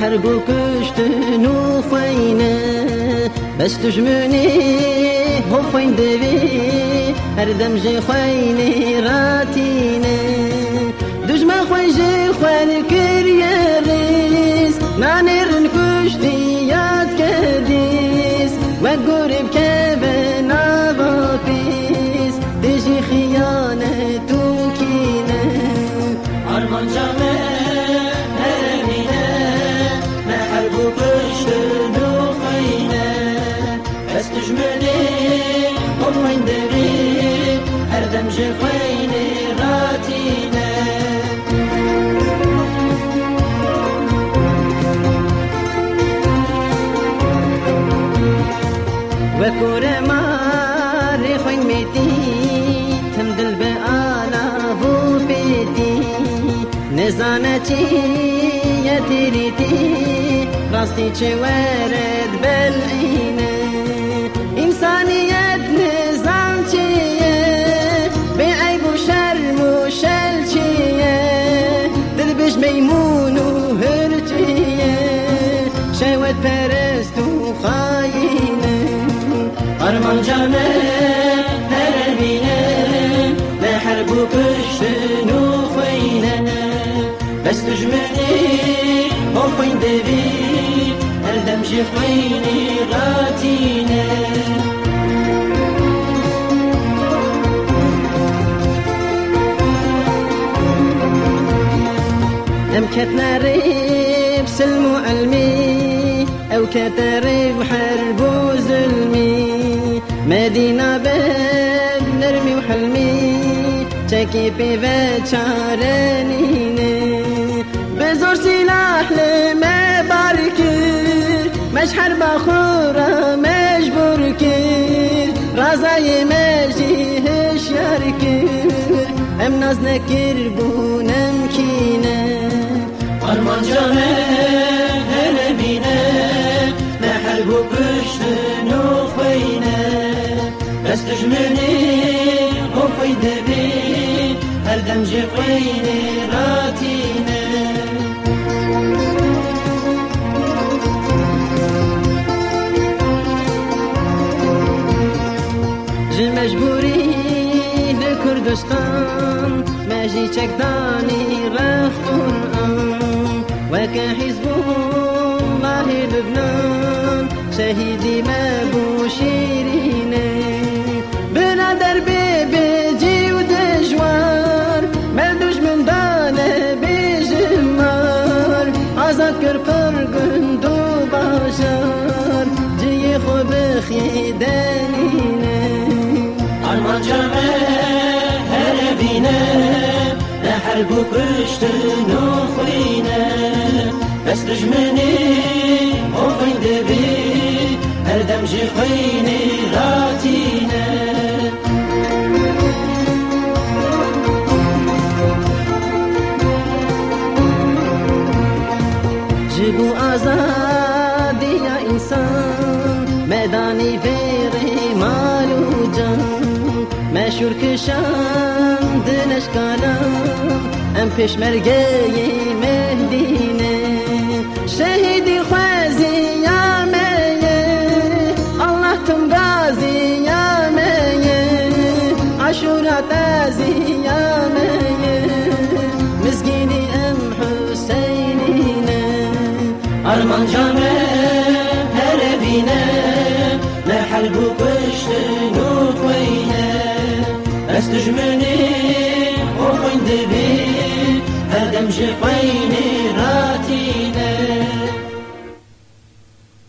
حرب و کشتن و خوینه. بس تجمنی هو خوین دوی هر دم جی خوینه راتینه. دجمن خوین جی خوین کریه ریز نانرن کشتی یاد کردیز. و گورب که و کوره ماری خوین میدی تم دل به آلا و بیدی. نزانه چی یه تیری دی راستی چه ورد بل اینه Arman canı neremine Ne harbu kıştı nufayne Es düşmeni olmayın deri Erdem jefayne ratine أم كتناريب سلم وعلمي أو كتريب حرب وظلمي مدينة باب نرمي وحلمي تكي بيفات شارنيني بزور سلاح لما باركر مش حرب أخورة مش بركر رازاي مجي هشياركر أم ناز نكر بونم كينه Arman canı Erdem jefayne ratine جی مجبوری لكردستان ماجي ام حزب الله لبنان شهيدي ما بوشيرين بجمار عذكر فرقن دو باشار جي خو بخيدانينه Arman canı her evine Ne harbu kıştı nufayne Es düşmeni olmayın deri Erdem jefayne ratine आजादी या इंसान मैदानी फेरे मालू जन मैं शुर्क शान दिनश कालम em peşmergeyim Arman canı her evine Ne harbu kıştı nufayne Es düşmeni olmayın deri Erdem jefayne ratine